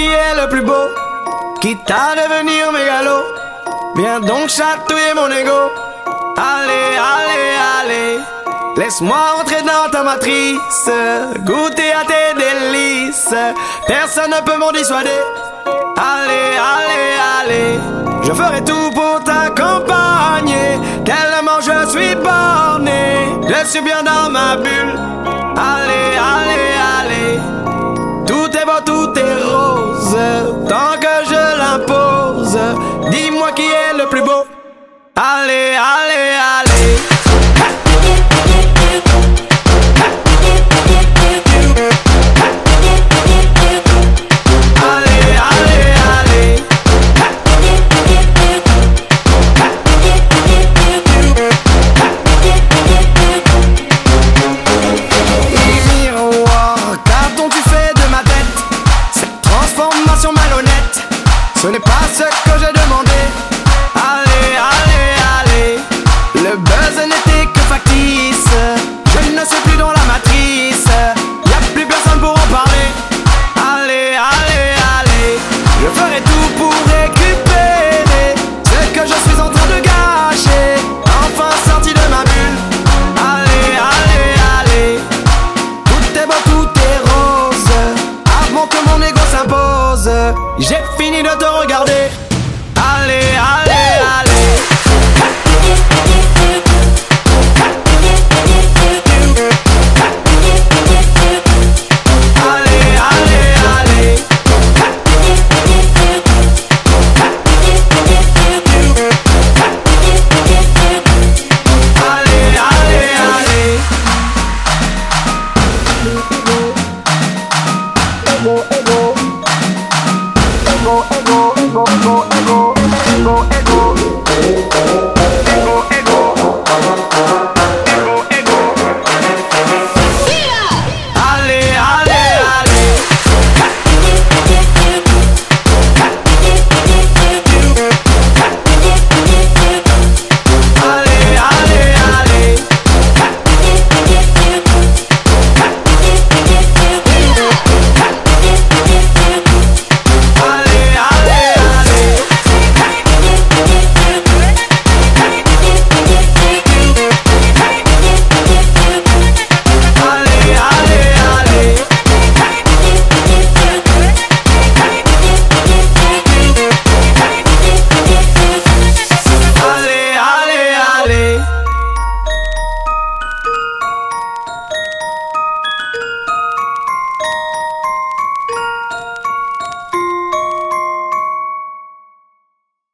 qui est le plus beau, quitte à devenir mégalo. Viens donc chatouiller mon ego. Allez, allez, allez. Laisse-moi entrer dans ta matrice, goûter à tes délices. Personne ne peut m'en dissuader. Allez, allez, allez. Je ferai tout pour t'accompagner. Tellement je suis borné. Je suis bien dans ma bulle. Allez, allez, allez. Tout est beau, tout est. ce que j'ai demandé, Allez, allez, allez. Le buzz n'était que factice. Je ne suis plus dans la matrice. Y a plus personne pour en parler. Allez, allez, allez. Je ferai tout pour récupérer ce que je suis en train de gâcher. Enfin sorti de ma bulle. Allez, allez, allez. Tout est beau, tout est rose. Avant que mon ego s'impose. J'ai fini de te regarder.